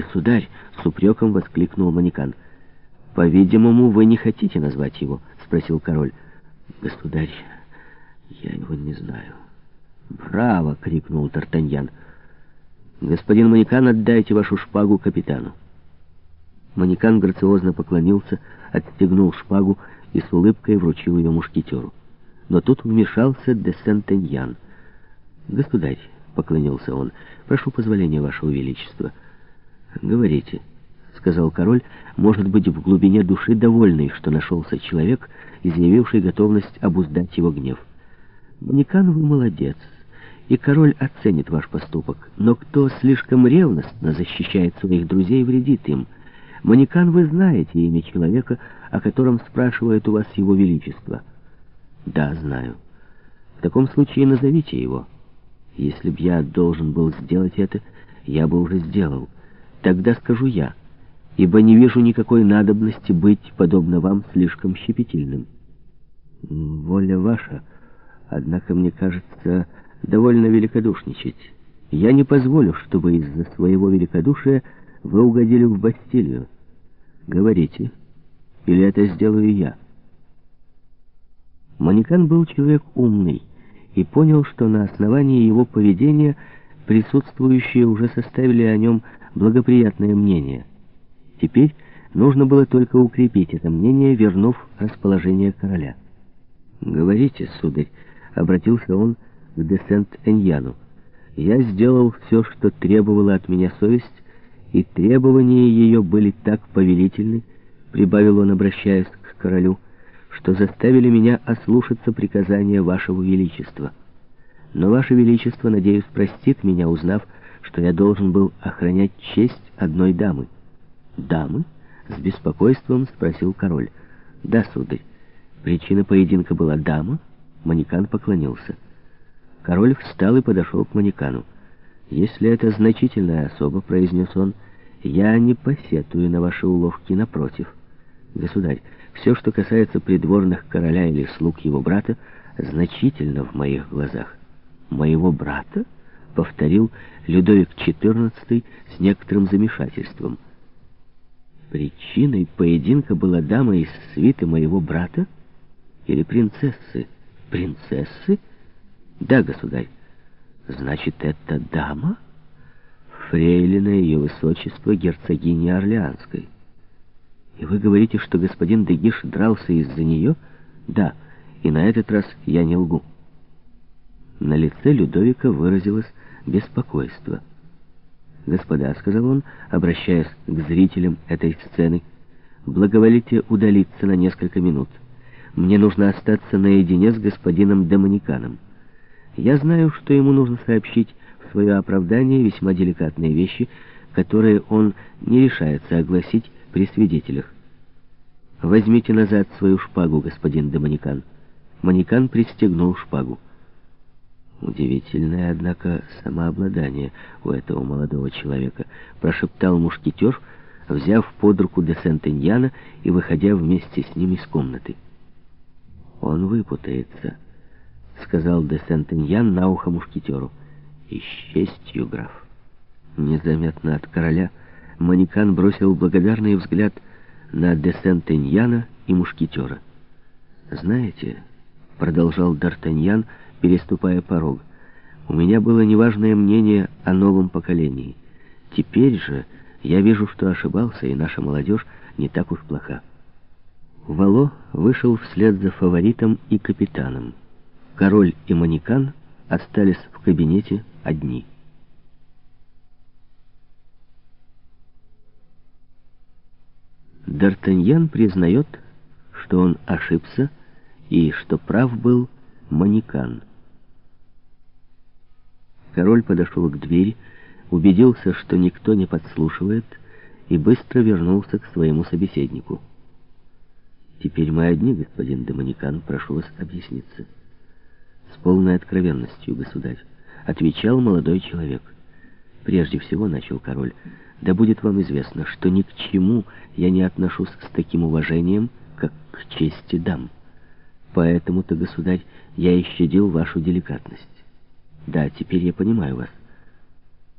«Государь!» — с упреком воскликнул Манекан. «По-видимому, вы не хотите назвать его?» — спросил король. «Государь, я его не знаю». «Браво!» — крикнул Тартаньян. «Господин Манекан, отдайте вашу шпагу капитану». Манекан грациозно поклонился, отстегнул шпагу и с улыбкой вручил ее мушкетеру. Но тут вмешался де Сентеньян. «Государь», — поклонился он, — «прошу позволения, вашего величества». «Говорите», — сказал король, может быть, в глубине души довольный, что нашелся человек, изъявивший готовность обуздать его гнев. «Манекан, вы молодец, и король оценит ваш поступок, но кто слишком ревностно защищает своих друзей, вредит им». Манекан, вы знаете имя человека, о котором спрашивает у вас его величество? Да, знаю. В таком случае назовите его. Если б я должен был сделать это, я бы уже сделал. Тогда скажу я, ибо не вижу никакой надобности быть, подобно вам, слишком щепетильным. Воля ваша, однако, мне кажется, довольно великодушничать. Я не позволю, чтобы из-за своего великодушия вы угодили в Бастилию. Говорите, или это сделаю я. Манекан был человек умный и понял, что на основании его поведения присутствующие уже составили о нем благоприятное мнение. Теперь нужно было только укрепить это мнение, вернув расположение короля. «Говорите, сударь», — обратился он к де Сент-Эньяну, — «я сделал все, что требовала от меня совесть, и требования ее были так повелительны, прибавил он, обращаясь к королю, что заставили меня ослушаться приказания вашего величества. Но ваше величество, надеюсь, простит меня, узнав, что я должен был охранять честь одной дамы. Дамы? С беспокойством спросил король. Да, сударь. Причина поединка была дама? Манекан поклонился. Король встал и подошел к Манекану. «Если это значительная особа», — произнес он, — «я не посетую на ваши уловки напротив. Государь, все, что касается придворных короля или слуг его брата, значительно в моих глазах». «Моего брата?» — повторил Людовик XIV с некоторым замешательством. «Причиной поединка была дама из свиты моего брата или принцессы?» «Принцессы?» «Да, государь». Значит, это дама? Фрейлина ее высочества герцогини Орлеанской. И вы говорите, что господин Дегиш дрался из-за нее? Да, и на этот раз я не лгу. На лице Людовика выразилось беспокойство. «Господа», — сказал он, обращаясь к зрителям этой сцены, — «благоволите удалиться на несколько минут. Мне нужно остаться наедине с господином Доминиканом». Я знаю, что ему нужно сообщить в свое оправдание весьма деликатные вещи, которые он не решается огласить при свидетелях. «Возьмите назад свою шпагу, господин Доманикан». Манекан пристегнул шпагу. Удивительное, однако, самообладание у этого молодого человека, прошептал мушкетер, взяв под руку де Сентеньяна и выходя вместе с ним из комнаты. Он выпутается. — сказал де Сентеньян на ухо мушкетеру. «И с честью, граф». Незаметно от короля Манекан бросил благодарный взгляд на де Сентеньяна и мушкетера. «Знаете», — продолжал Д'Артаньян, переступая порог, «у меня было неважное мнение о новом поколении. Теперь же я вижу, что ошибался, и наша молодежь не так уж плоха». Вало вышел вслед за фаворитом и капитаном. Король и Манекан остались в кабинете одни. Д'Артаньян признает, что он ошибся и что прав был Манекан. Король подошел к двери, убедился, что никто не подслушивает, и быстро вернулся к своему собеседнику. «Теперь мы одни, господин Доминикан, прошу вас объясниться» с полной откровенностью, государь, отвечал молодой человек. Прежде всего, начал король, да будет вам известно, что ни к чему я не отношусь с таким уважением, как к чести дам. Поэтому-то, государь, я и щадил вашу деликатность. Да, теперь я понимаю вас.